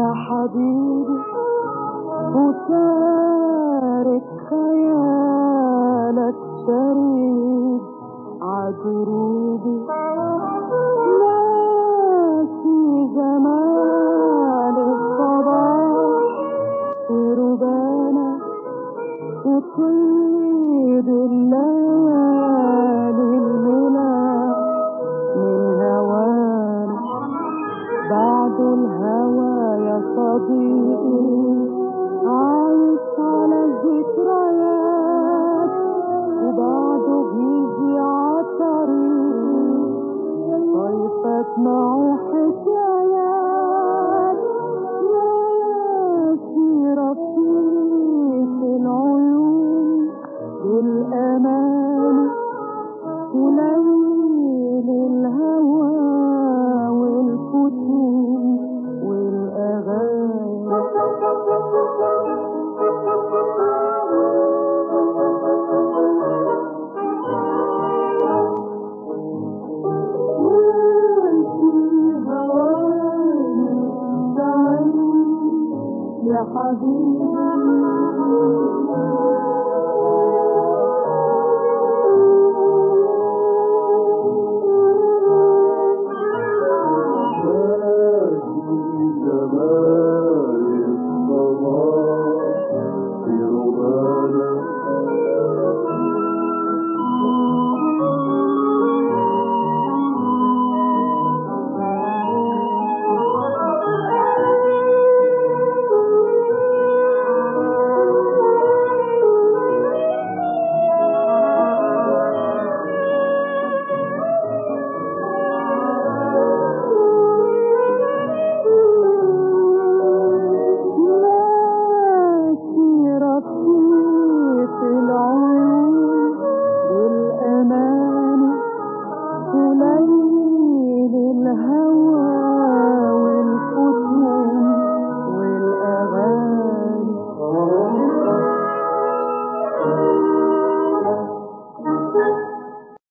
يا حبيبي وتارك خيالك شريك عدروبي حقيق يا خبير